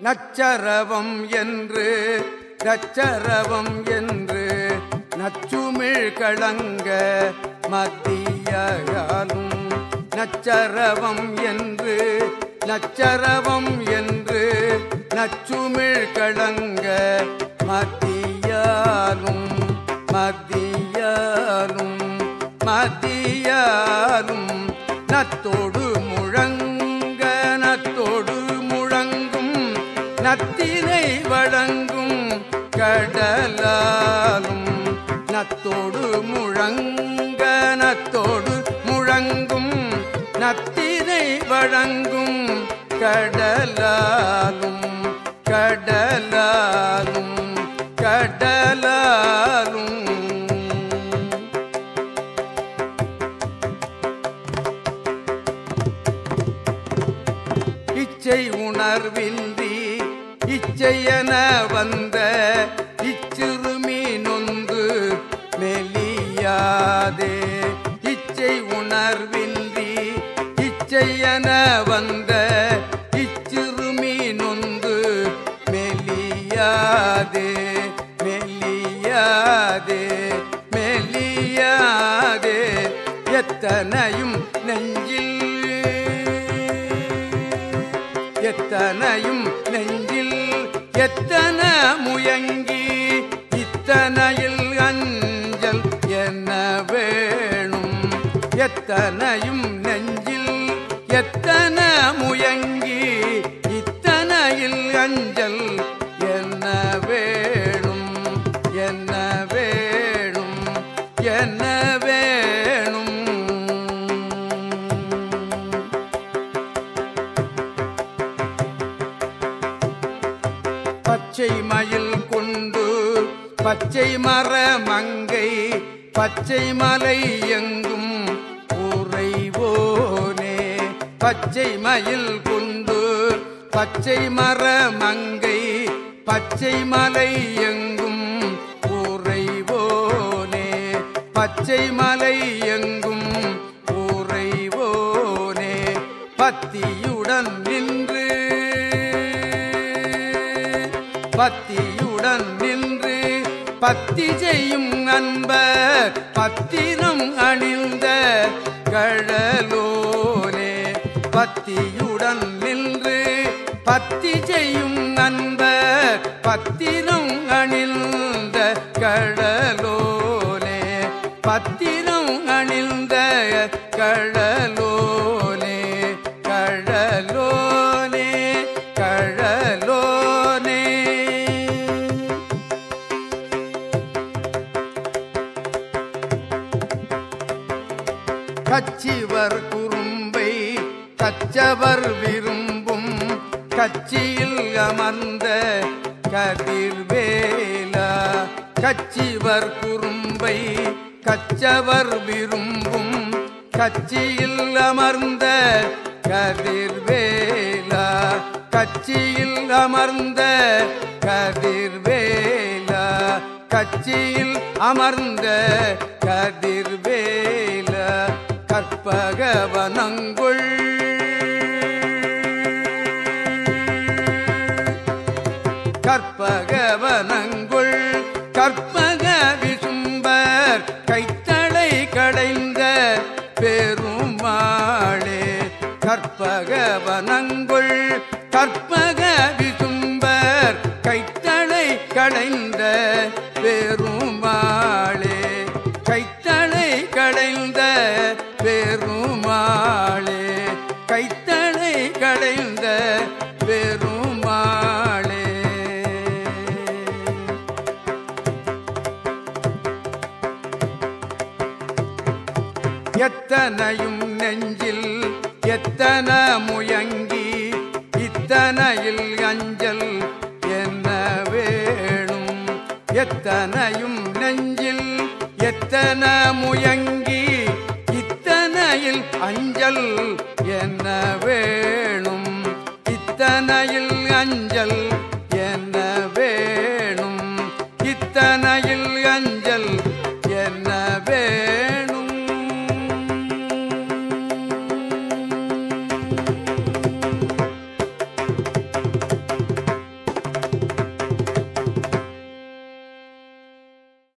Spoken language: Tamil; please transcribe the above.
நச்சரவம் என்று நச்சரவம் என்று நச்சுமிழ் களங்க மத்தியாலும் நச்சரவம் என்று நச்சரவம் என்று நச்சுமிழ் களங்க மத்தியாலும் மத்தியாலும் மத்தியாலும் நத்தினை வழங்கும் கடலாலும் நத்தோடு முழங்க நத்தோடு முழங்கும் நத்தினை வழங்கும் கடலாலும் கடலாலும் கடலாலும். இச்சை உணர்வின்றி இச்சையன வந்த இச்சிறுமி நொந்து மெலியாதே. இச்சை உணர்வின்றி இச்சையன வந்த இச்சிறுமி நொந்து மெலியாதே. மெலியாதே மெலியாதே. எத்தனையும் நெஞ்சில் எத்தனையும் நெஞ்சில் எத்தன முயங்கி இத்தனையில் அஞ்சல் என்ன வேணும்? எத்தனையும் நெஞ்சில் எத்தன முயங்கி இத்தனையில் அஞ்சல் பச்சை மயில் கொண்டு பச்சை மர மங்கை பச்சை மலை எங்கும் உறைவோனே. பச்சை மயில் கொண்டு பச்சை மர மங்கை பச்சை மலை எங்கும் உறைவோனே. பச்சை மலை பத்தியுடன் நின்று பத்தி செய்யும் அன்பர் பத்திரம் அணிந்த கழலோனே பத்தியுடன் நின்று பத்தி செய்யும் அன்பர் பத்திரம் அணிந்த கழலோனே பத்திரம் அணிந்த கழலோனே கச்சிவர் குறும்பை கச்சவர் விரும்பும் கச்சியில் அமர்ந்த கதிர்வேலா. கச்சிவர் குறும்பை கச்சவர் விரும்பும் கச்சியில் அமர்ந்த கதிர்வேலா. கச்சியில் அமர்ந்த கதிர்வேலா. கச்சியில் அமர்ந்த கதிர்வேலா. கற்பகவனங்குள். கற்பகவனங்குள். கற்பக விசும்பர் கைத்தளை கடைந்த பெருமாளே. கற்பகவனங்குள். கற்பக விசும்பர் கைத்தளை கடைந்த பெரும் எத்தனையும் நெஞ்சில் எத்தன முயங்கி இத்தனையில் அஞ்சல் என்ன வேணும்? எத்தனையும் நெஞ்சில் எத்தன முயங்கி இத்தனையில் அஞ்சல் என்ன வேணும்? இத்தனையில் அஞ்சல்